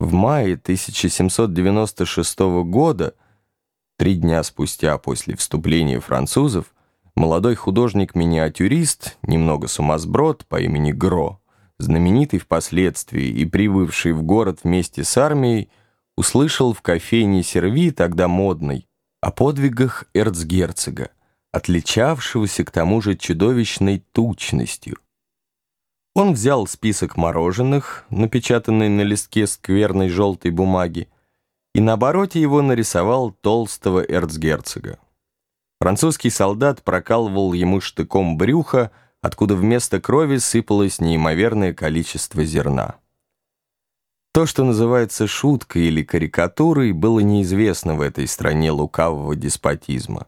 В мае 1796 года, три дня спустя после вступления французов, молодой художник-миниатюрист, немного сумасброд по имени Гро, знаменитый впоследствии и прибывший в город вместе с армией, услышал в кофейне Серви, тогда модной, о подвигах эрцгерцога, отличавшегося к тому же чудовищной тучностью. Он взял список мороженых, напечатанный на листке скверной желтой бумаги, и на обороте его нарисовал толстого эрцгерцога. Французский солдат прокалывал ему штыком брюха, откуда вместо крови сыпалось неимоверное количество зерна. То, что называется шуткой или карикатурой, было неизвестно в этой стране лукавого деспотизма.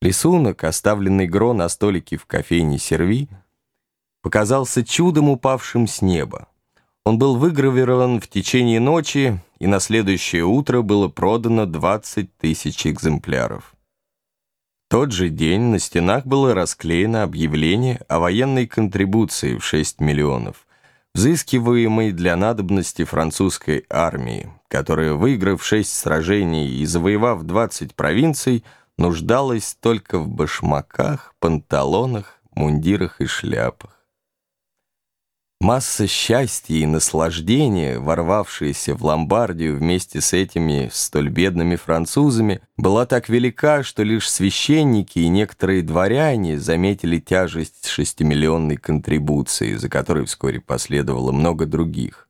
Рисунок, оставленный Гро на столике в кофейне Серви, показался чудом упавшим с неба. Он был выгравирован в течение ночи, и на следующее утро было продано 20 тысяч экземпляров. Тот же день на стенах было расклеено объявление о военной контрибуции в 6 миллионов, взыскиваемой для надобности французской армии, которая, выиграв 6 сражений и завоевав 20 провинций, нуждалась только в башмаках, панталонах, мундирах и шляпах. Масса счастья и наслаждения, ворвавшаяся в Ломбардию вместе с этими столь бедными французами, была так велика, что лишь священники и некоторые дворяне заметили тяжесть шестимиллионной контрибуции, за которой вскоре последовало много других.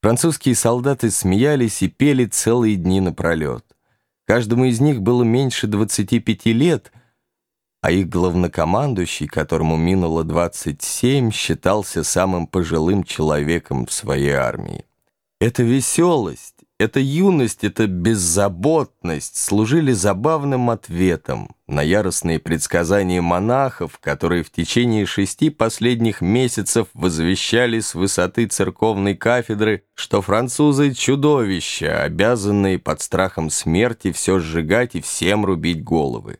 Французские солдаты смеялись и пели целые дни напролет. Каждому из них было меньше 25 лет, а их главнокомандующий, которому минуло 27, считался самым пожилым человеком в своей армии. Эта веселость, эта юность, эта беззаботность служили забавным ответом на яростные предсказания монахов, которые в течение шести последних месяцев возвещали с высоты церковной кафедры, что французы — чудовища, обязанные под страхом смерти все сжигать и всем рубить головы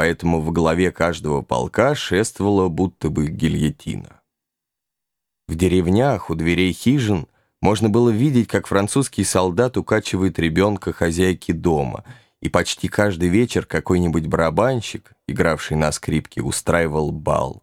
поэтому в голове каждого полка шествовала будто бы гильотина. В деревнях у дверей хижин можно было видеть, как французский солдат укачивает ребенка хозяйки дома, и почти каждый вечер какой-нибудь барабанщик, игравший на скрипке, устраивал бал.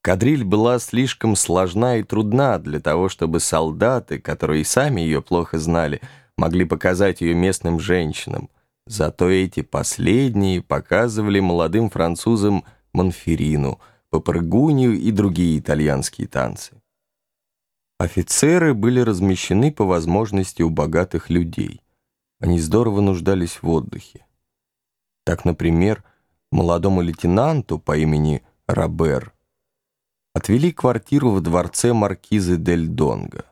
Кадриль была слишком сложна и трудна для того, чтобы солдаты, которые сами ее плохо знали, могли показать ее местным женщинам – Зато эти последние показывали молодым французам Монферину, Попрыгунью и другие итальянские танцы. Офицеры были размещены по возможности у богатых людей. Они здорово нуждались в отдыхе. Так, например, молодому лейтенанту по имени Робер отвели квартиру в дворце маркизы Дель Донго.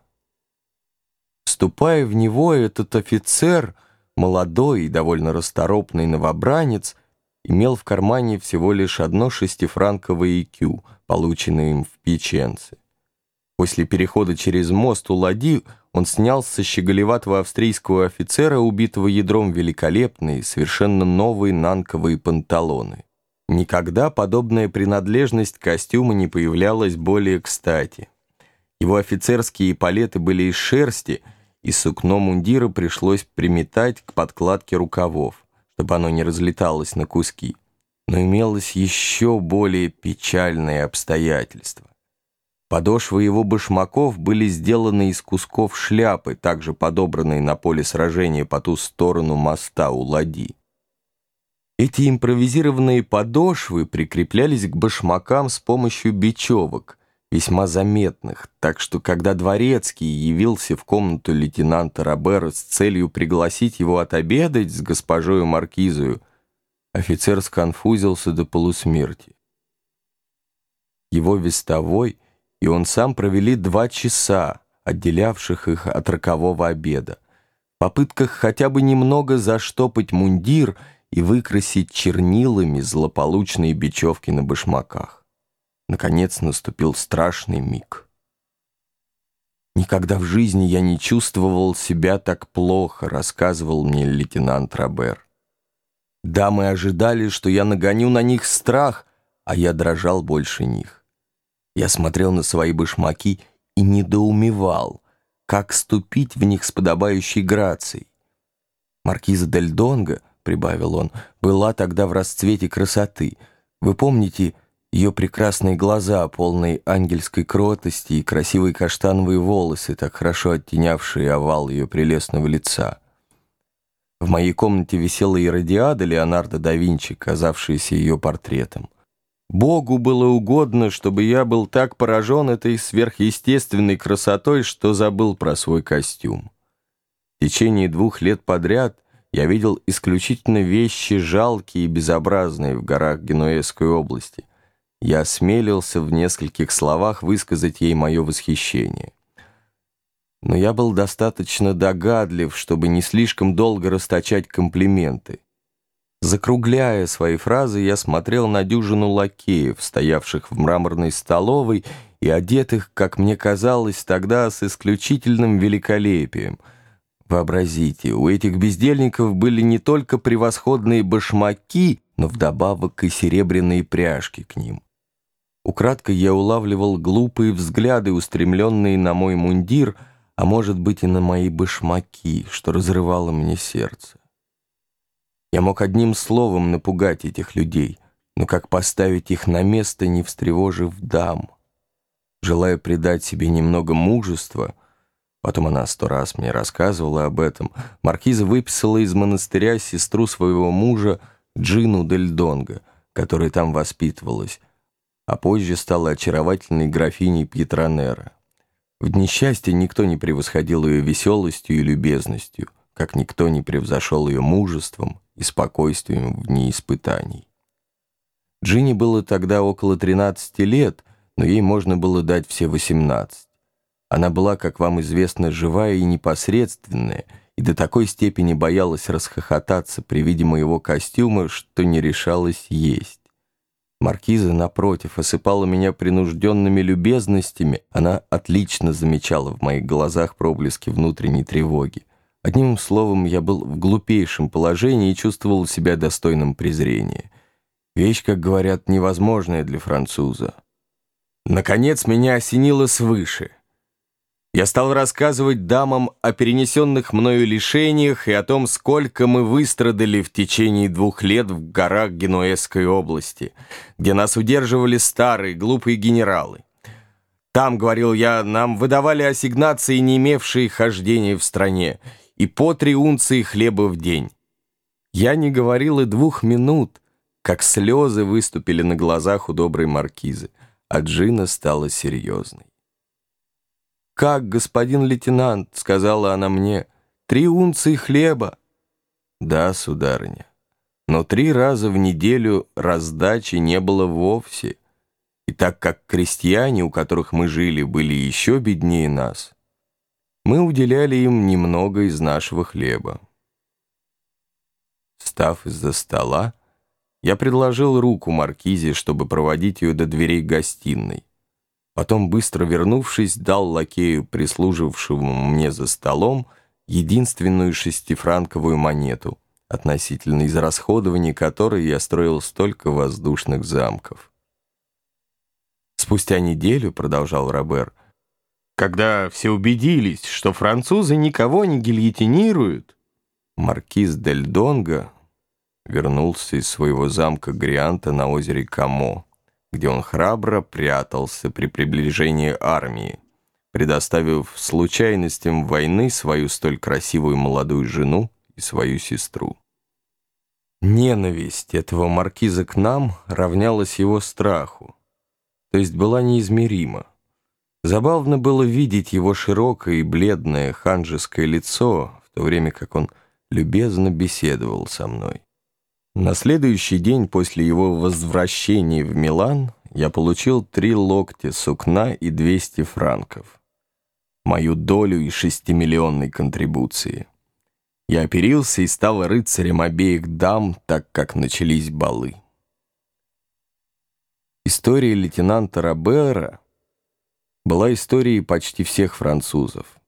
Вступая в него, этот офицер – молодой и довольно расторопный новобранец имел в кармане всего лишь одно шестифранковое икю, полученное им в Печенце. После перехода через мост у Лади он снял со щеголеватого австрийского офицера, убитого ядром великолепные, совершенно новые нанковые панталоны. Никогда подобная принадлежность костюма не появлялась более кстати. Его офицерские палеты были из шерсти — и сукно мундира пришлось приметать к подкладке рукавов, чтобы оно не разлеталось на куски. Но имелось еще более печальное обстоятельство. Подошвы его башмаков были сделаны из кусков шляпы, также подобранной на поле сражения по ту сторону моста у ладьи. Эти импровизированные подошвы прикреплялись к башмакам с помощью бечевок, весьма заметных, так что когда Дворецкий явился в комнату лейтенанта Робера с целью пригласить его отобедать с госпожою Маркизою, офицер сконфузился до полусмерти. Его вестовой и он сам провели два часа, отделявших их от рокового обеда, в попытках хотя бы немного заштопать мундир и выкрасить чернилами злополучные бечевки на башмаках. Наконец наступил страшный миг. «Никогда в жизни я не чувствовал себя так плохо», рассказывал мне лейтенант Робер. «Дамы ожидали, что я нагоню на них страх, а я дрожал больше них. Я смотрел на свои башмаки и недоумевал, как ступить в них с подобающей грацией. Маркиза Дель Донго, прибавил он, была тогда в расцвете красоты. Вы помните ее прекрасные глаза, полные ангельской кротости и красивые каштановые волосы, так хорошо оттенявшие овал ее прелестного лица. В моей комнате висела и радиада Леонардо да Винчи, казавшаяся ее портретом. Богу было угодно, чтобы я был так поражен этой сверхъестественной красотой, что забыл про свой костюм. В течение двух лет подряд я видел исключительно вещи жалкие и безобразные в горах Генуэзской области. Я осмелился в нескольких словах высказать ей мое восхищение. Но я был достаточно догадлив, чтобы не слишком долго расточать комплименты. Закругляя свои фразы, я смотрел на дюжину лакеев, стоявших в мраморной столовой и одетых, как мне казалось тогда, с исключительным великолепием. Вообразите, у этих бездельников были не только превосходные башмаки, но вдобавок и серебряные пряжки к ним. Украдкой я улавливал глупые взгляды, устремленные на мой мундир, а может быть и на мои башмаки, что разрывало мне сердце. Я мог одним словом напугать этих людей, но как поставить их на место, не встревожив дам? Желая придать себе немного мужества, потом она сто раз мне рассказывала об этом, маркиза выписала из монастыря сестру своего мужа Джину Дель Донго, которая там воспитывалась, а позже стала очаровательной графиней Пьетронера. В дни счастья никто не превосходил ее веселостью и любезностью, как никто не превзошел ее мужеством и спокойствием в дни испытаний. Джинни было тогда около 13 лет, но ей можно было дать все 18. Она была, как вам известно, живая и непосредственная, и до такой степени боялась расхохотаться при виде моего костюма, что не решалась есть. Маркиза, напротив, осыпала меня принужденными любезностями. Она отлично замечала в моих глазах проблески внутренней тревоги. Одним словом, я был в глупейшем положении и чувствовал себя достойным презрения. Вещь, как говорят, невозможная для француза. Наконец меня осенило свыше. Я стал рассказывать дамам о перенесенных мною лишениях и о том, сколько мы выстрадали в течение двух лет в горах Генуэзской области, где нас удерживали старые глупые генералы. Там, говорил я, нам выдавали ассигнации, не имевшие хождения в стране, и по три унции хлеба в день. Я не говорил и двух минут, как слезы выступили на глазах у доброй маркизы, а Джина стала серьезной. «Как, господин лейтенант», — сказала она мне, — «три унции хлеба». «Да, сударыня, но три раза в неделю раздачи не было вовсе, и так как крестьяне, у которых мы жили, были еще беднее нас, мы уделяли им немного из нашего хлеба. Став из-за стола, я предложил руку маркизе, чтобы проводить ее до дверей гостиной. Потом, быстро вернувшись, дал лакею, прислужившему мне за столом, единственную шестифранковую монету, относительно израсходования которой я строил столько воздушных замков. Спустя неделю, продолжал Робер, когда все убедились, что французы никого не гильотинируют, маркиз Дель Донго вернулся из своего замка Грианта на озере Камо, где он храбро прятался при приближении армии, предоставив случайностям войны свою столь красивую молодую жену и свою сестру. Ненависть этого маркиза к нам равнялась его страху, то есть была неизмерима. Забавно было видеть его широкое и бледное ханжеское лицо, в то время как он любезно беседовал со мной. На следующий день после его возвращения в Милан я получил три локтя сукна и 200 франков. Мою долю и шестимиллионной контрибуции. Я оперился и стал рыцарем обеих дам, так как начались балы. История лейтенанта Робера была историей почти всех французов.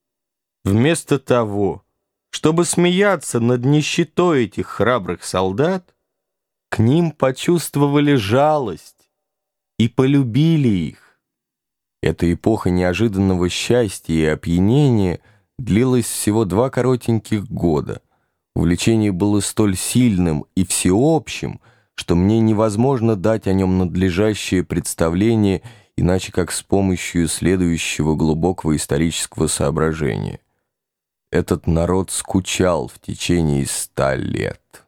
Вместо того, чтобы смеяться над нищетой этих храбрых солдат, к ним почувствовали жалость и полюбили их. Эта эпоха неожиданного счастья и опьянения длилось всего два коротеньких года. Увлечение было столь сильным и всеобщим, что мне невозможно дать о нем надлежащее представление, иначе как с помощью следующего глубокого исторического соображения. Этот народ скучал в течение ста лет.